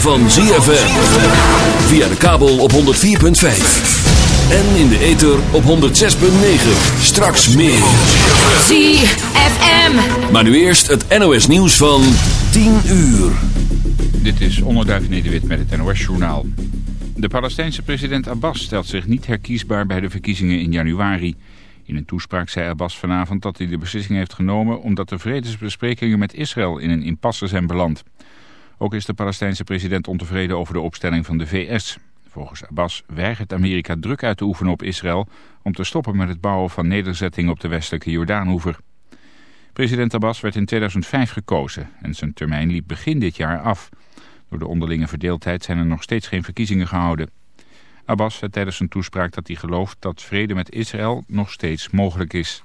van ZFM. Via de kabel op 104.5. En in de ether op 106.9. Straks meer. ZFM. Maar nu eerst het NOS nieuws van 10 uur. Dit is Onderduif Nederwit met het NOS-journaal. De Palestijnse president Abbas stelt zich niet herkiesbaar bij de verkiezingen in januari. In een toespraak zei Abbas vanavond dat hij de beslissing heeft genomen... omdat de vredesbesprekingen met Israël in een impasse zijn beland. Ook is de Palestijnse president ontevreden over de opstelling van de VS. Volgens Abbas weigert Amerika druk uit te oefenen op Israël... om te stoppen met het bouwen van nederzettingen op de westelijke Jordaanhoever. President Abbas werd in 2005 gekozen en zijn termijn liep begin dit jaar af. Door de onderlinge verdeeldheid zijn er nog steeds geen verkiezingen gehouden. Abbas zei tijdens zijn toespraak dat hij gelooft dat vrede met Israël nog steeds mogelijk is.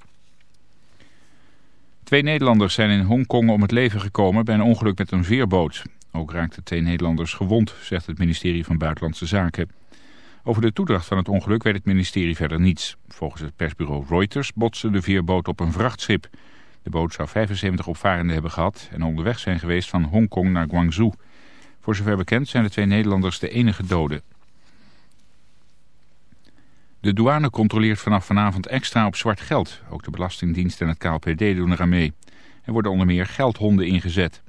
Twee Nederlanders zijn in Hongkong om het leven gekomen bij een ongeluk met een veerboot. Ook raakten twee Nederlanders gewond, zegt het ministerie van Buitenlandse Zaken. Over de toedracht van het ongeluk weet het ministerie verder niets. Volgens het persbureau Reuters botste de veerboot op een vrachtschip. De boot zou 75 opvarenden hebben gehad en onderweg zijn geweest van Hongkong naar Guangzhou. Voor zover bekend zijn de twee Nederlanders de enige doden. De douane controleert vanaf vanavond extra op zwart geld. Ook de Belastingdienst en het KLPD doen eraan mee. Er worden onder meer geldhonden ingezet.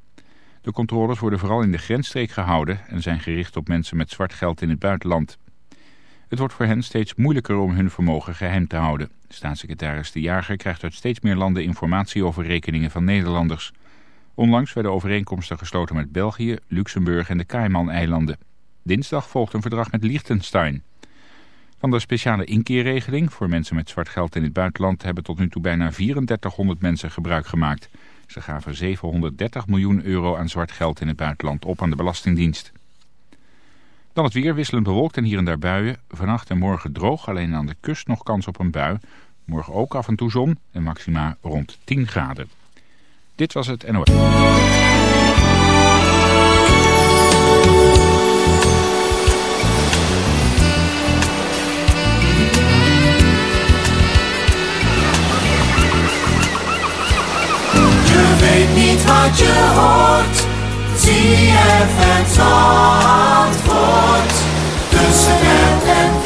De controles worden vooral in de grensstreek gehouden en zijn gericht op mensen met zwart geld in het buitenland. Het wordt voor hen steeds moeilijker om hun vermogen geheim te houden. Staatssecretaris De Jager krijgt uit steeds meer landen informatie over rekeningen van Nederlanders. Onlangs werden overeenkomsten gesloten met België, Luxemburg en de Cayman-eilanden. Dinsdag volgt een verdrag met Liechtenstein. Van de speciale inkeerregeling voor mensen met zwart geld in het buitenland hebben tot nu toe bijna 3400 mensen gebruik gemaakt. Ze gaven 730 miljoen euro aan zwart geld in het buitenland op aan de Belastingdienst. Dan het weer wisselend bewolkt en hier en daar buien. Vannacht en morgen droog, alleen aan de kust nog kans op een bui. Morgen ook af en toe zon en maxima rond 10 graden. Dit was het NOS. Weet niet wat je hoort. ZFM Zandvoort. Tussen app en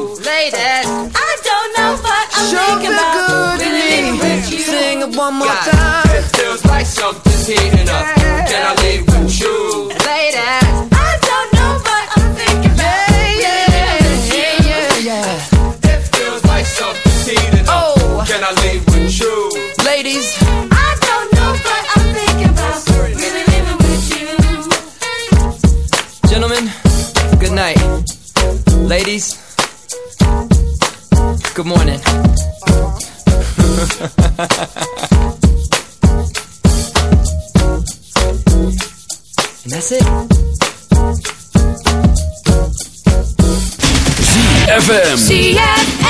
Ladies, I don't know what I'm sure thinking about. Good to me. Sing it one more God. time. It feels like something's heating up. Good morning. and that's it. ZFM. ZFM.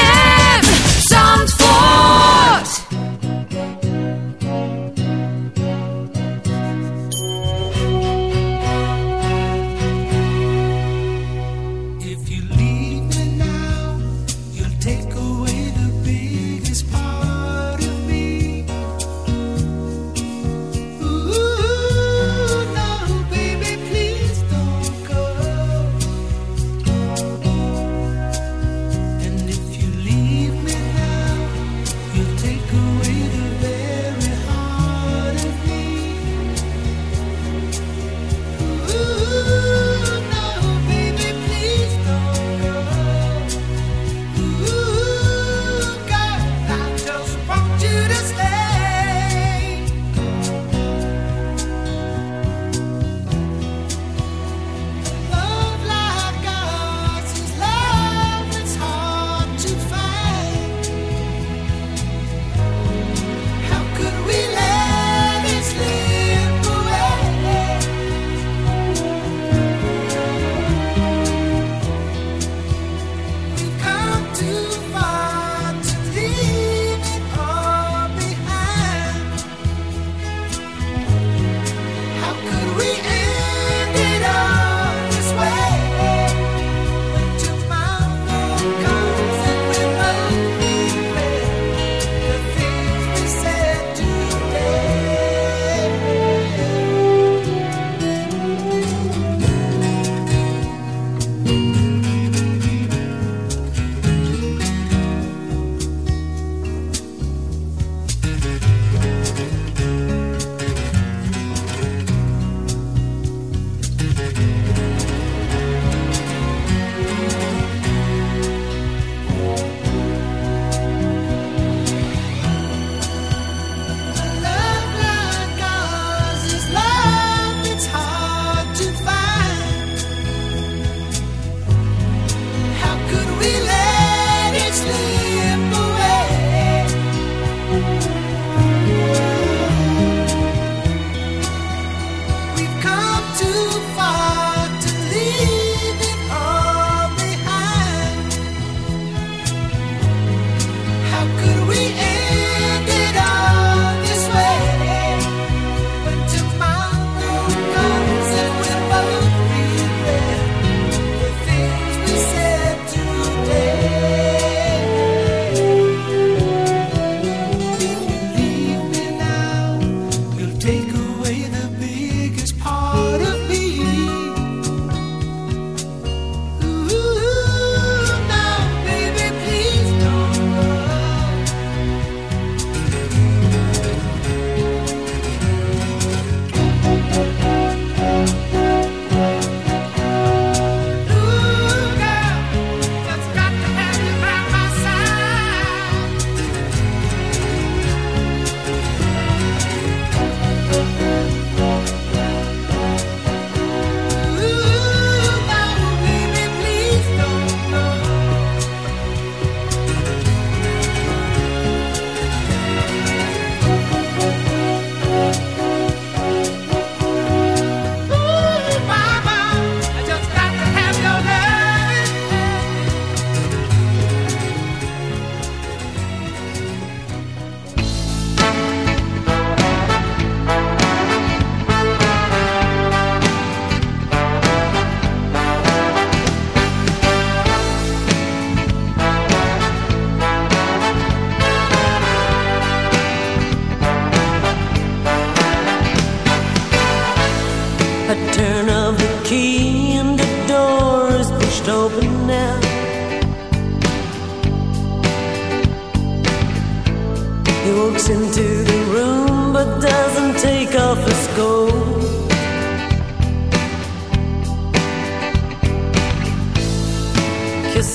How could we end?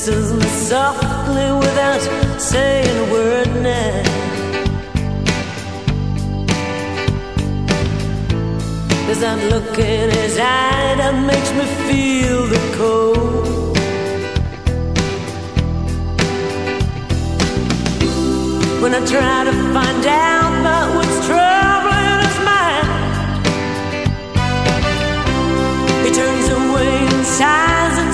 kisses me softly without saying a word now. There's that look in his eye that makes me feel the cold. When I try to find out about what's troubling his mind, he turns away and sighs.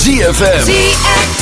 ZFM. ZFM.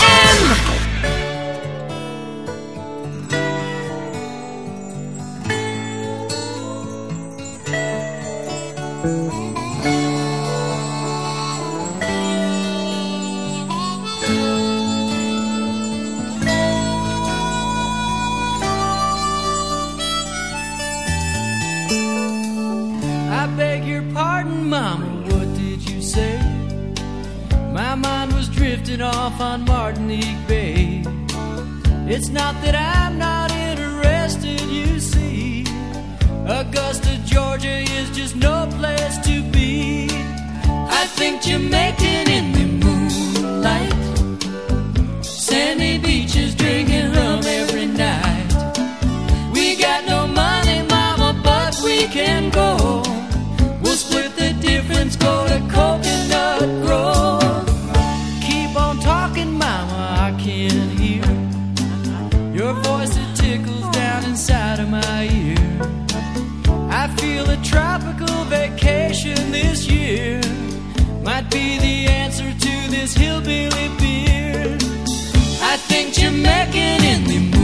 Think in the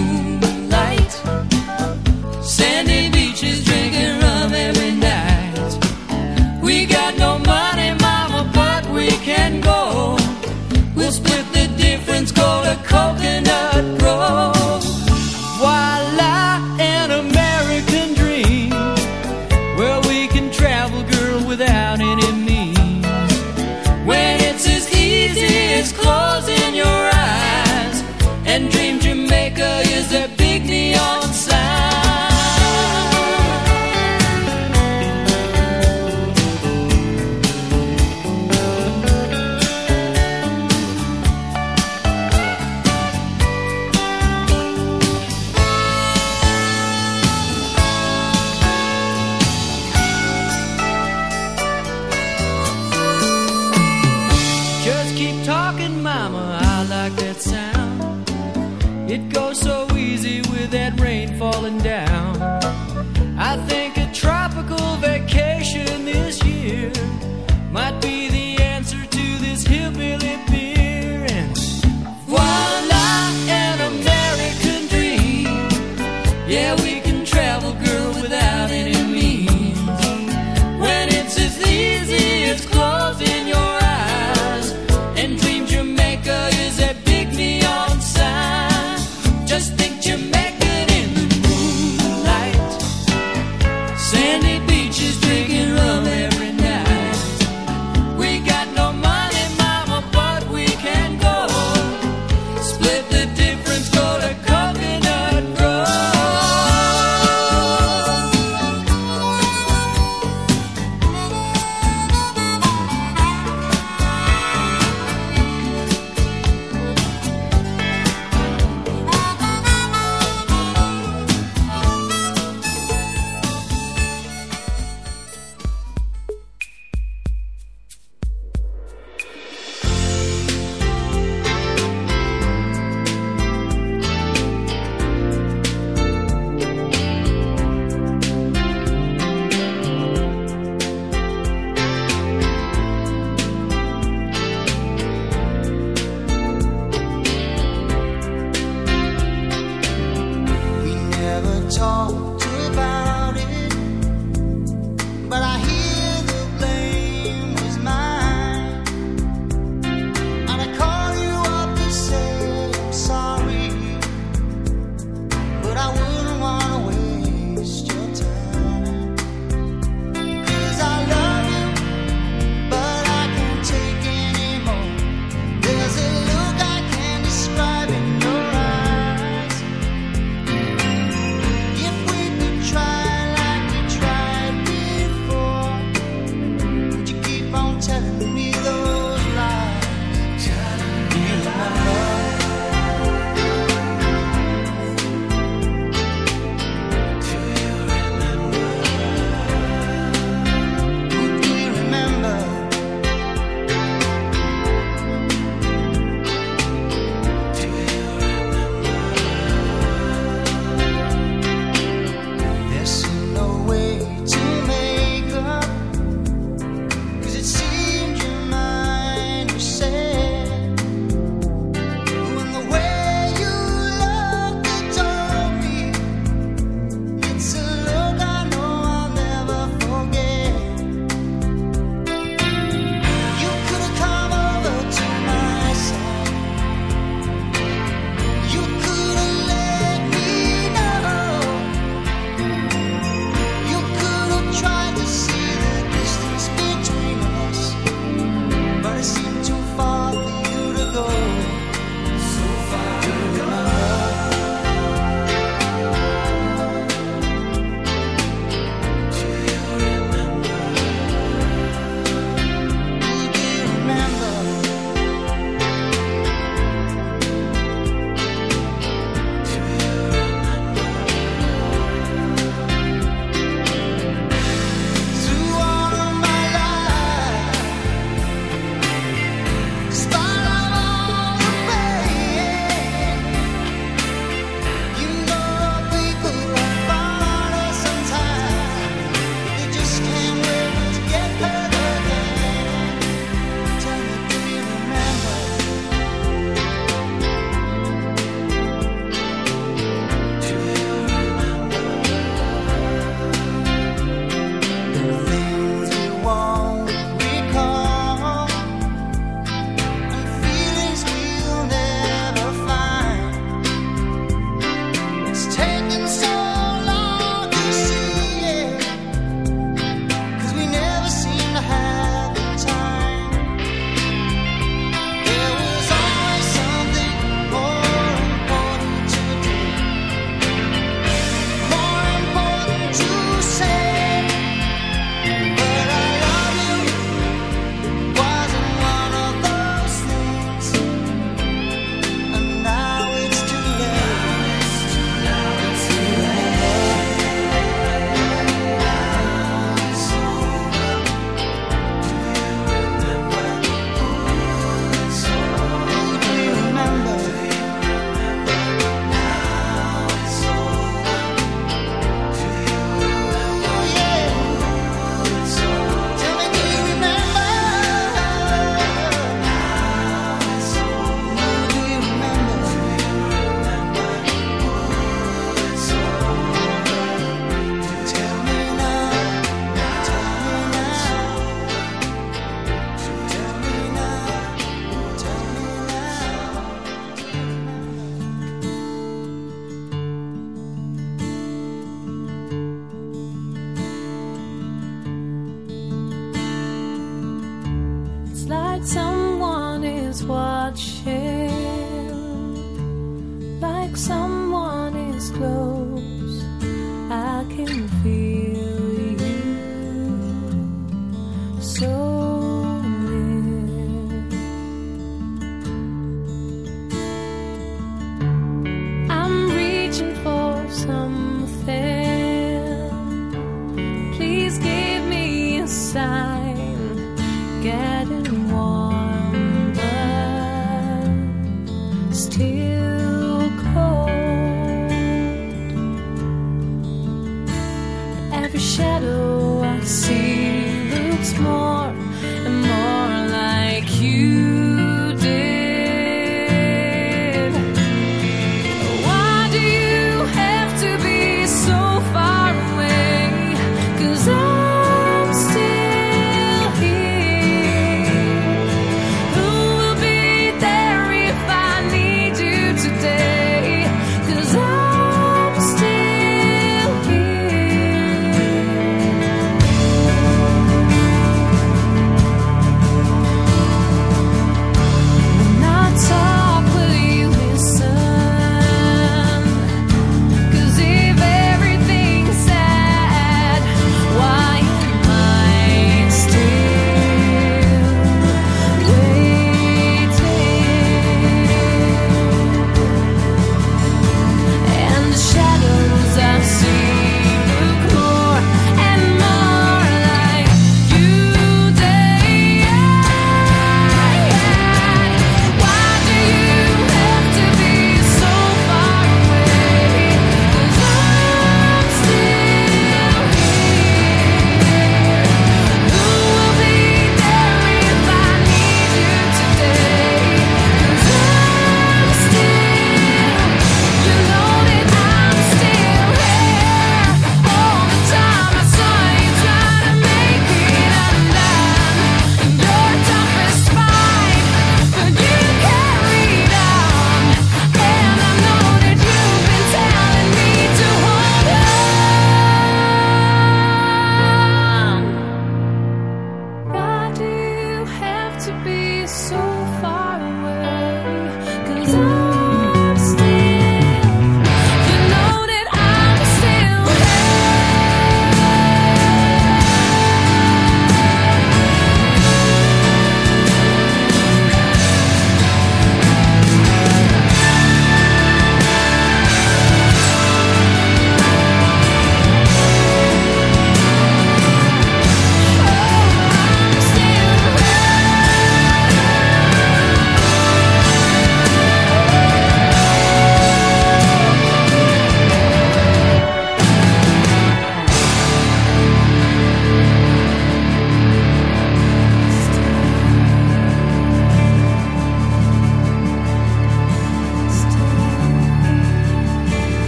side.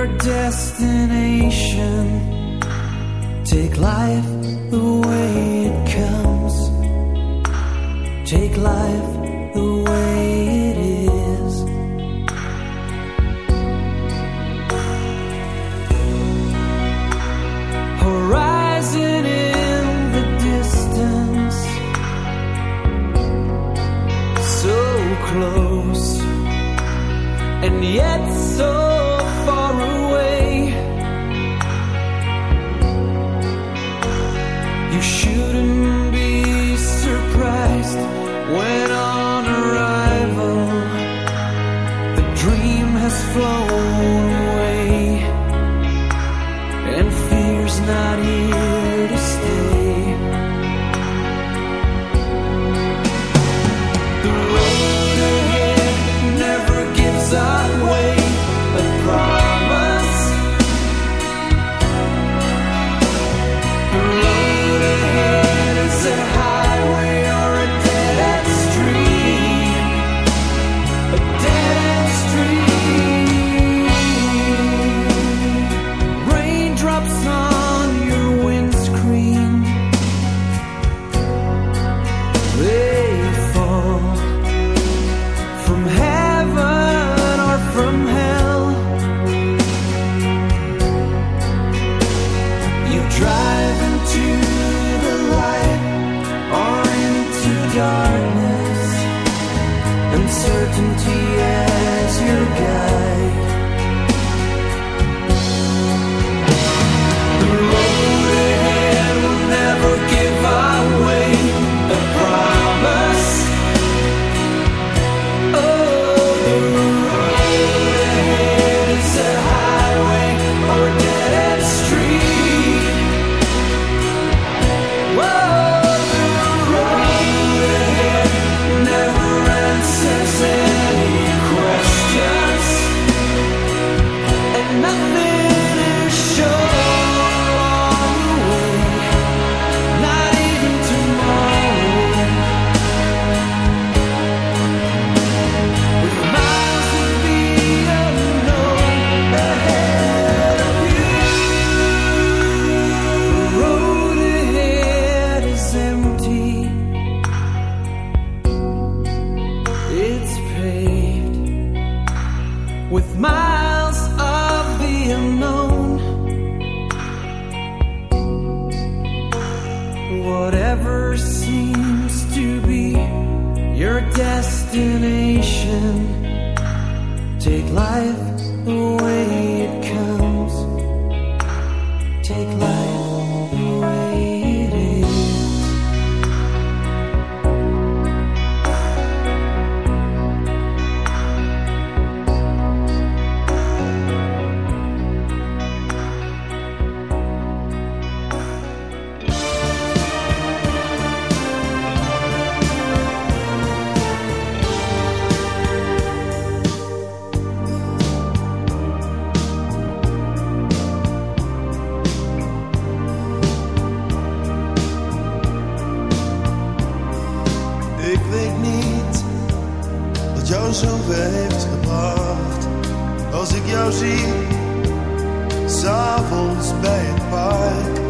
your destination. Take life the way it comes. Take life the way it is. Horizon in the distance. So close. And yet S'avonds bij het park,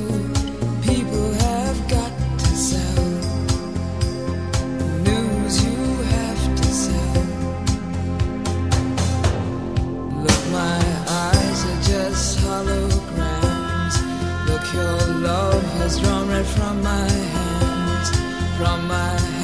from my hands, from my hands.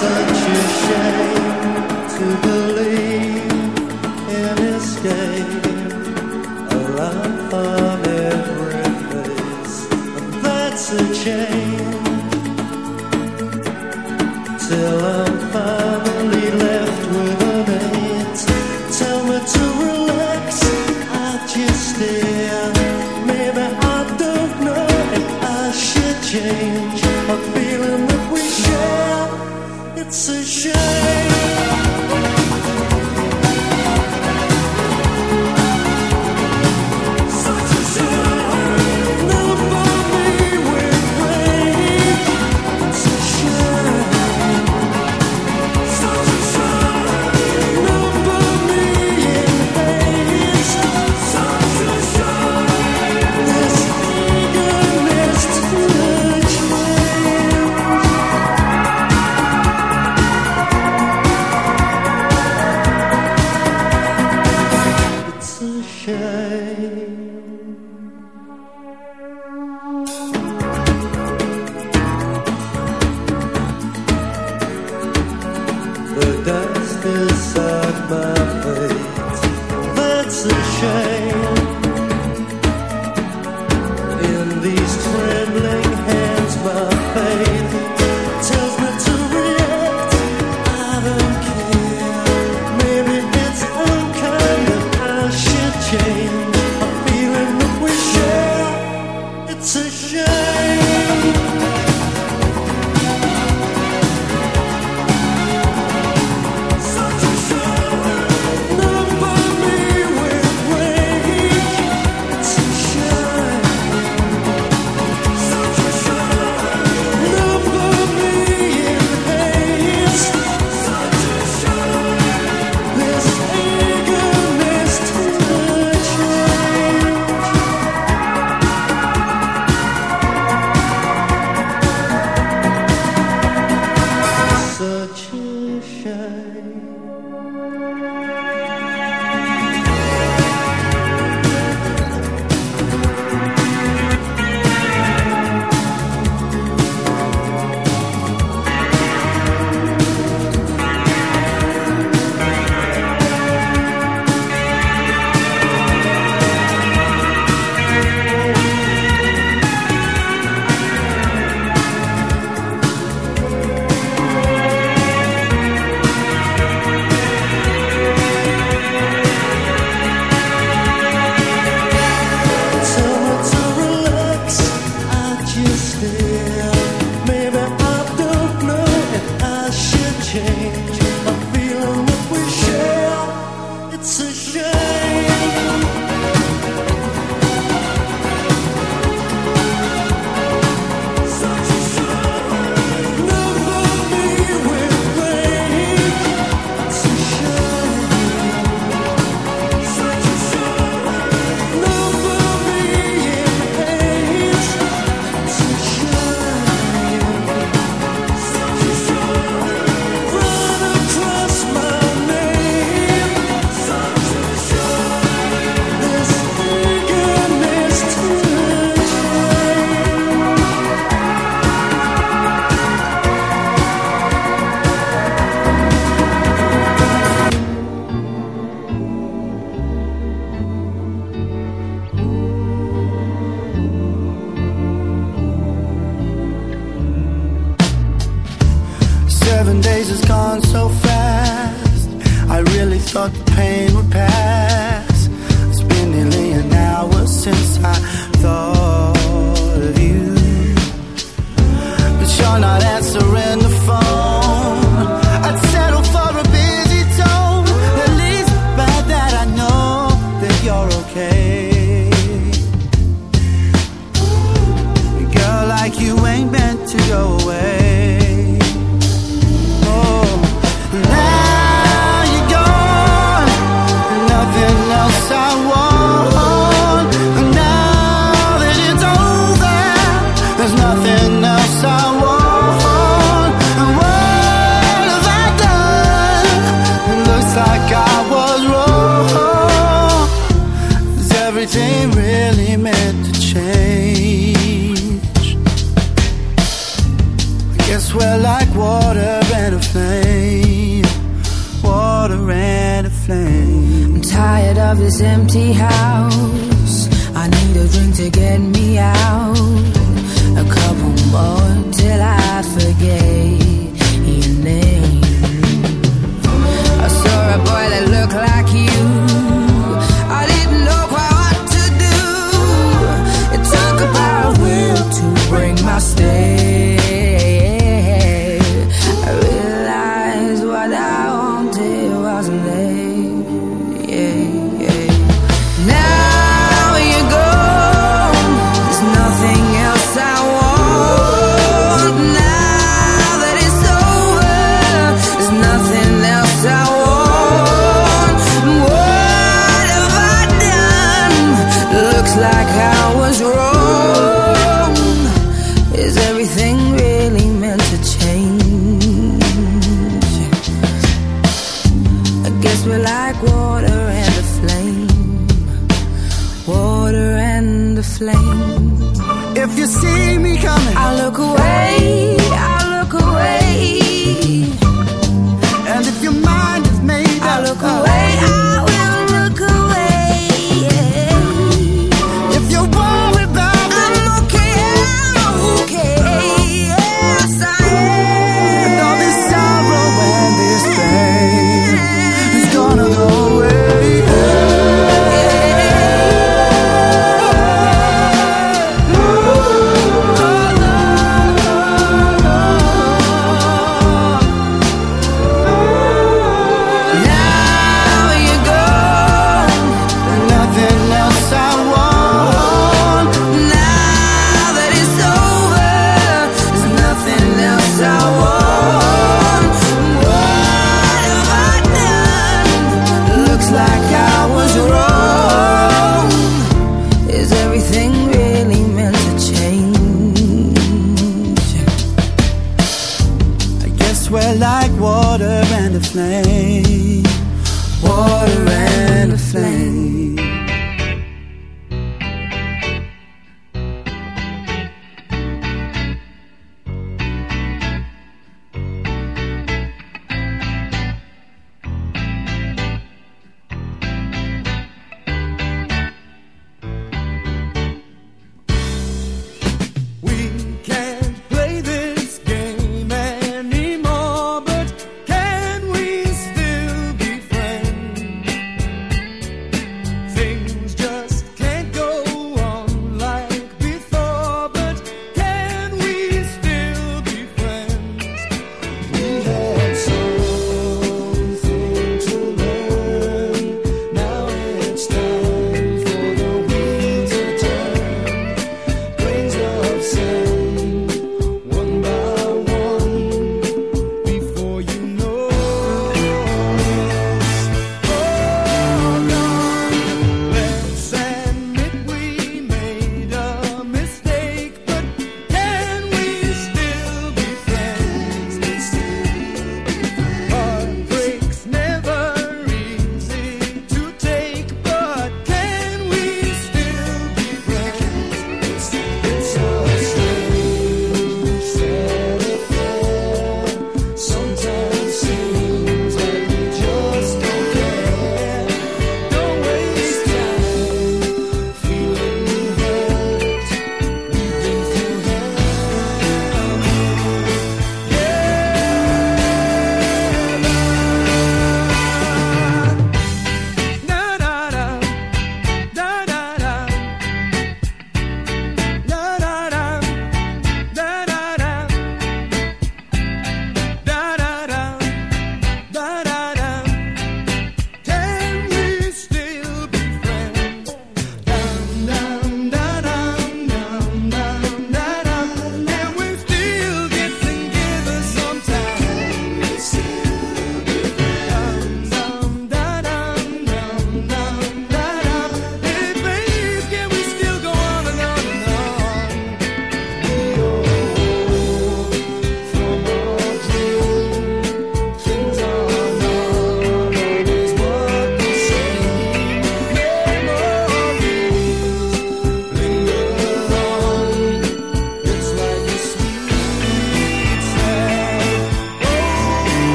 such a shame to believe in escape, a run of every face. That's a change.